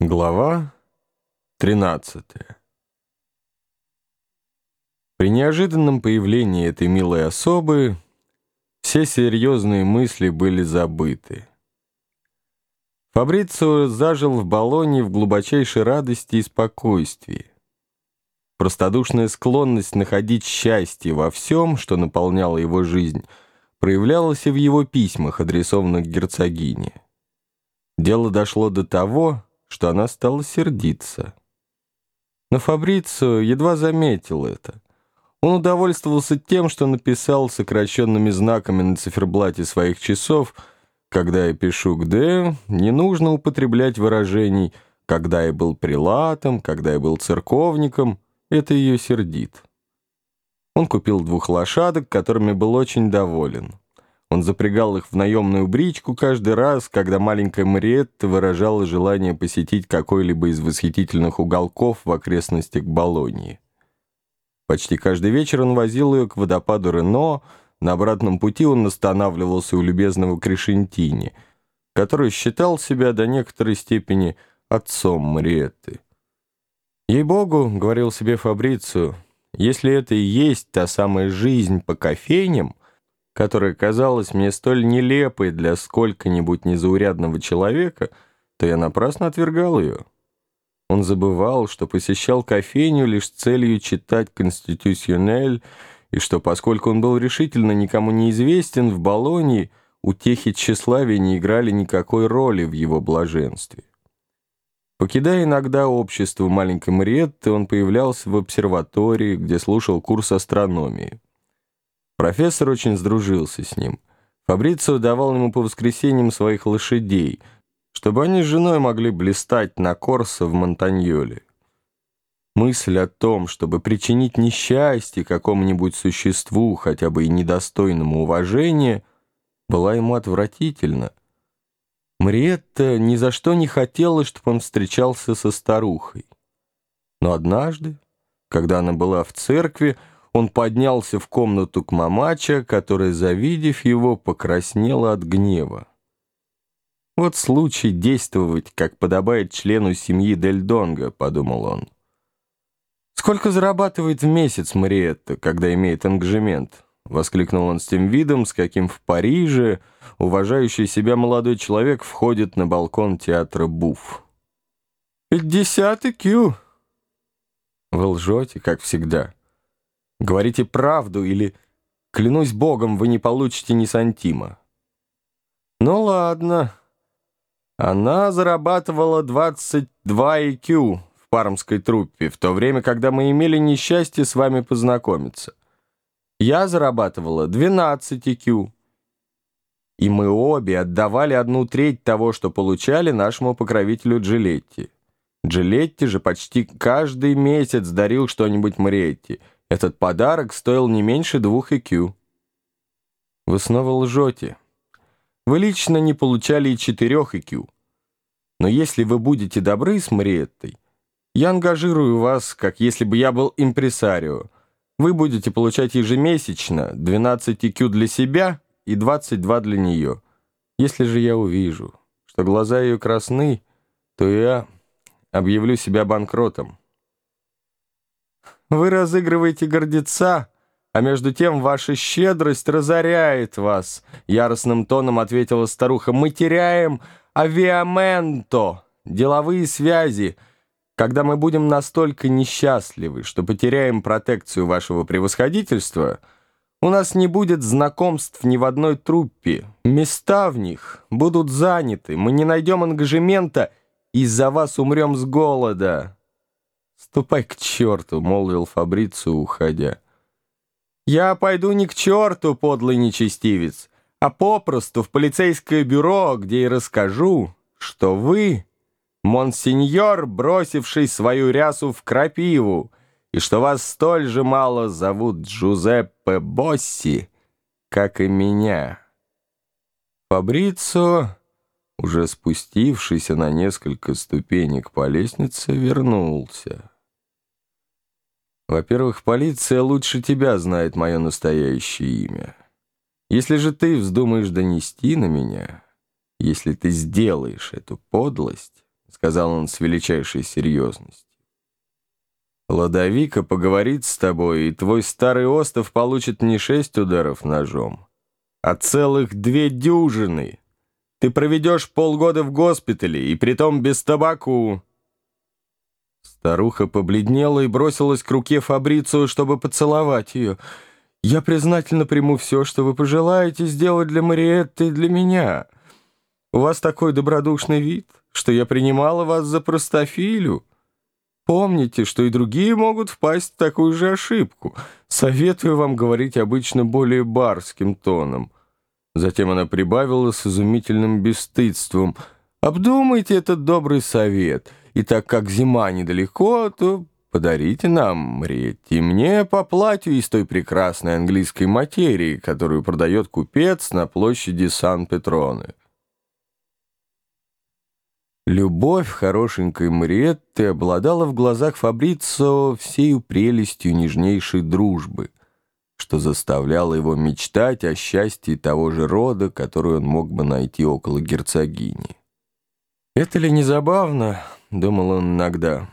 Глава 13 При неожиданном появлении этой милой особы все серьезные мысли были забыты. Фабрицио зажил в Болонье в глубочайшей радости и спокойствии. Простодушная склонность находить счастье во всем, что наполняло его жизнь, проявлялась и в его письмах, адресованных герцогине. Дело дошло до того, что она стала сердиться. Но Фабрицио едва заметил это. Он удовольствовался тем, что написал сокращенными знаками на циферблате своих часов «Когда я пишу к Д, не нужно употреблять выражений «когда я был прилатом», «когда я был церковником», это ее сердит». Он купил двух лошадок, которыми был очень доволен. Он запрягал их в наемную бричку каждый раз, когда маленькая Мариетта выражала желание посетить какой-либо из восхитительных уголков в окрестностях Болонии. Почти каждый вечер он возил ее к водопаду Рено, на обратном пути он останавливался у любезного Кришентини, который считал себя до некоторой степени отцом Мариетты. «Ей-богу», — говорил себе Фабрицию, — «если это и есть та самая жизнь по кофейням, которая казалась мне столь нелепой для сколько-нибудь незаурядного человека, то я напрасно отвергал ее. Он забывал, что посещал кофейню лишь с целью читать «Конститюционель», и что, поскольку он был решительно никому не известен, в Болонии утехи тщеславия не играли никакой роли в его блаженстве. Покидая иногда общество маленькой Мариетты, он появлялся в обсерватории, где слушал курс астрономии. Профессор очень сдружился с ним. Фабрицио давал ему по воскресеньям своих лошадей, чтобы они с женой могли блистать на Корсо в Монтаньоле. Мысль о том, чтобы причинить несчастье какому-нибудь существу, хотя бы и недостойному уважения, была ему отвратительна. Мариетта ни за что не хотела, чтобы он встречался со старухой. Но однажды, когда она была в церкви, он поднялся в комнату к мамача, которая, завидев его, покраснела от гнева. «Вот случай действовать, как подобает члену семьи Дель Донго», — подумал он. «Сколько зарабатывает в месяц Мариетта, когда имеет ангажемент?» — воскликнул он с тем видом, с каким в Париже уважающий себя молодой человек входит на балкон театра Буф. «Пятьдесят кью!» «Вы лжете, как всегда». Говорите правду, или, клянусь богом, вы не получите ни сантима. Ну ладно. Она зарабатывала 22 IQ в пармской труппе, в то время, когда мы имели несчастье с вами познакомиться. Я зарабатывала 12 IQ. И мы обе отдавали одну треть того, что получали нашему покровителю Джилетти. Джилетти же почти каждый месяц дарил что-нибудь Мариетти — этот подарок стоил не меньше двух ЭКЮ. Вы снова лжете. Вы лично не получали и четырех ЭКЮ. Но если вы будете добры с Мариеттой, я ангажирую вас, как если бы я был импресарио. Вы будете получать ежемесячно 12 ЭКЮ для себя и 22 для нее. Если же я увижу, что глаза ее красны, то я объявлю себя банкротом. Вы разыгрываете гордеца, а между тем ваша щедрость разоряет вас», — яростным тоном ответила старуха. «Мы теряем авиаменто, деловые связи, когда мы будем настолько несчастливы, что потеряем протекцию вашего превосходительства». У нас не будет знакомств ни в одной труппе. Места в них будут заняты. Мы не найдем ангажемента, из-за вас умрем с голода. «Ступай к черту», — молвил Фабрицу, уходя. «Я пойду не к черту, подлый нечестивец, а попросту в полицейское бюро, где и расскажу, что вы, монсеньор, бросивший свою рясу в крапиву, и что вас столь же мало зовут Джузеппе Босси, как и меня». Фабрицо, уже спустившийся на несколько ступенек по лестнице, вернулся. Во-первых, полиция лучше тебя знает мое настоящее имя. Если же ты вздумаешь донести на меня, если ты сделаешь эту подлость, — сказал он с величайшей серьезностью. «Ладовика поговорит с тобой, и твой старый остов получит не шесть ударов ножом, а целых две дюжины. Ты проведешь полгода в госпитале, и притом без табаку». Старуха побледнела и бросилась к руке Фабрицию, чтобы поцеловать ее. «Я признательно приму все, что вы пожелаете сделать для Мариетты и для меня. У вас такой добродушный вид, что я принимала вас за простофилю. Помните, что и другие могут впасть в такую же ошибку. Советую вам говорить обычно более барским тоном». Затем она прибавила с изумительным бесстыдством. «Обдумайте этот добрый совет, и так как зима недалеко, то подарите нам, Мариетти, мне по платью из той прекрасной английской материи, которую продает купец на площади Сан-Петроне». Любовь хорошенькой Мариетты обладала в глазах Фабрицо всею прелестью нежнейшей дружбы — что заставляло его мечтать о счастье того же рода, который он мог бы найти около герцогини. «Это ли не забавно?» — думал он иногда.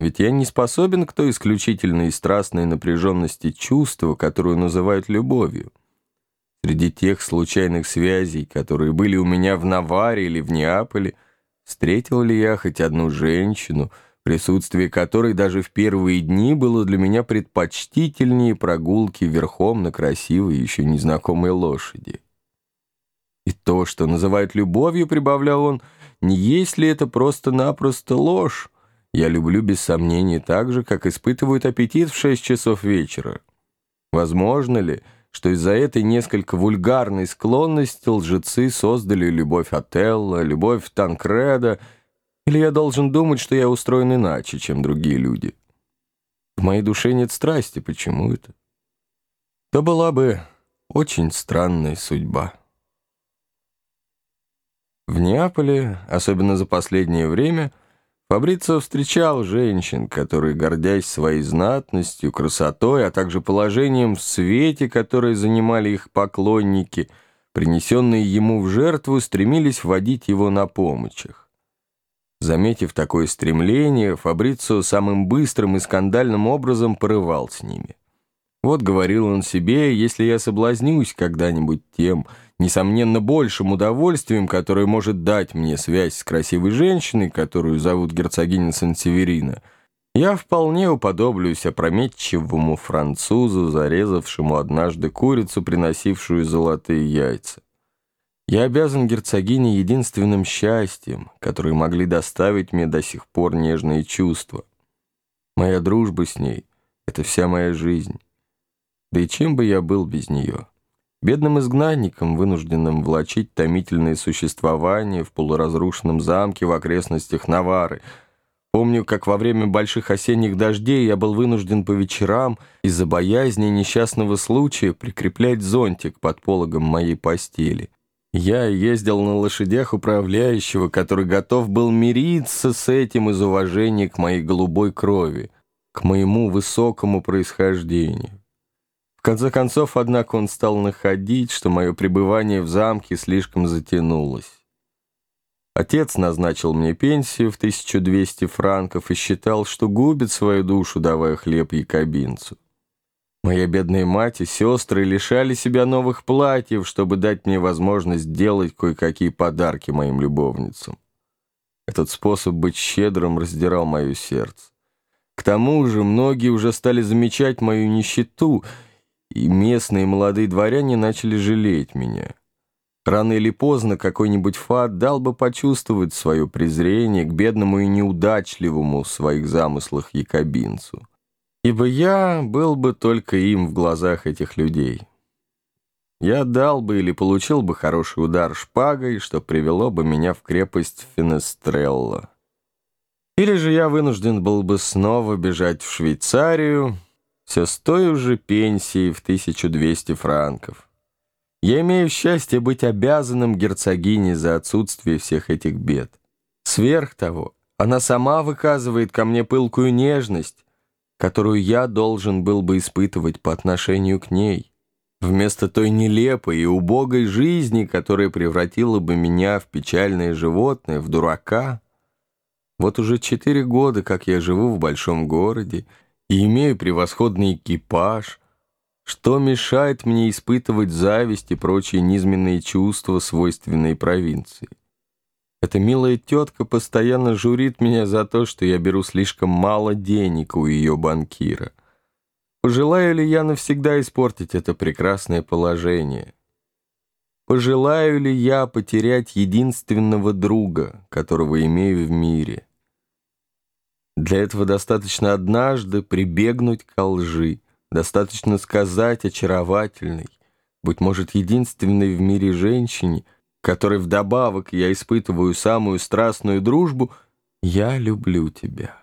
«Ведь я не способен к той исключительной и страстной напряженности чувства, которую называют любовью. Среди тех случайных связей, которые были у меня в Наваре или в Неаполе, встретил ли я хоть одну женщину — присутствие которой даже в первые дни было для меня предпочтительнее прогулки верхом на красивой еще незнакомой лошади. И то, что называют любовью, прибавлял он, не есть ли это просто-напросто ложь? Я люблю без сомнения так же, как испытывают аппетит в шесть часов вечера. Возможно ли, что из-за этой несколько вульгарной склонности лжецы создали любовь Отелло, любовь Танкреда — или я должен думать, что я устроен иначе, чем другие люди? В моей душе нет страсти, почему это? То была бы очень странная судьба. В Неаполе, особенно за последнее время, Фабрицио встречал женщин, которые, гордясь своей знатностью, красотой, а также положением в свете, которое занимали их поклонники, принесенные ему в жертву, стремились вводить его на помощях. Заметив такое стремление, Фабрицио самым быстрым и скандальным образом порывал с ними. Вот говорил он себе, если я соблазнюсь когда-нибудь тем, несомненно, большим удовольствием, которое может дать мне связь с красивой женщиной, которую зовут герцогиня Сан-Северина, я вполне уподоблюсь опрометчивому французу, зарезавшему однажды курицу, приносившую золотые яйца. Я обязан герцогине единственным счастьем, которые могли доставить мне до сих пор нежные чувства. Моя дружба с ней — это вся моя жизнь. Да и чем бы я был без нее? Бедным изгнанником, вынужденным влачить томительное существование в полуразрушенном замке в окрестностях Навары. Помню, как во время больших осенних дождей я был вынужден по вечерам из-за боязни несчастного случая прикреплять зонтик под пологом моей постели. Я ездил на лошадях управляющего, который готов был мириться с этим из уважения к моей голубой крови, к моему высокому происхождению. Конце концов, однако, он стал находить, что мое пребывание в замке слишком затянулось. Отец назначил мне пенсию в 1200 франков и считал, что губит свою душу, давая хлеб якобинцу. Моя бедная мать и сестры лишали себя новых платьев, чтобы дать мне возможность делать кое-какие подарки моим любовницам. Этот способ быть щедрым раздирал мое сердце. К тому же многие уже стали замечать мою нищету, и местные молодые дворяне начали жалеть меня. Рано или поздно какой-нибудь фат дал бы почувствовать свое презрение к бедному и неудачливому в своих замыслах якобинцу ибо я был бы только им в глазах этих людей. Я дал бы или получил бы хороший удар шпагой, что привело бы меня в крепость Финестрелло. Или же я вынужден был бы снова бежать в Швейцарию, все с той же пенсией в 1200 франков. Я имею счастье быть обязанным герцогине за отсутствие всех этих бед. Сверх того, она сама выказывает ко мне пылкую нежность, которую я должен был бы испытывать по отношению к ней, вместо той нелепой и убогой жизни, которая превратила бы меня в печальное животное, в дурака. Вот уже четыре года, как я живу в большом городе и имею превосходный экипаж. Что мешает мне испытывать зависть и прочие низменные чувства, свойственные провинции? Эта милая тетка постоянно журит меня за то, что я беру слишком мало денег у ее банкира. Пожелаю ли я навсегда испортить это прекрасное положение? Пожелаю ли я потерять единственного друга, которого имею в мире? Для этого достаточно однажды прибегнуть к лжи, достаточно сказать очаровательной, быть может, единственной в мире женщине, которой вдобавок я испытываю самую страстную дружбу, «Я люблю тебя».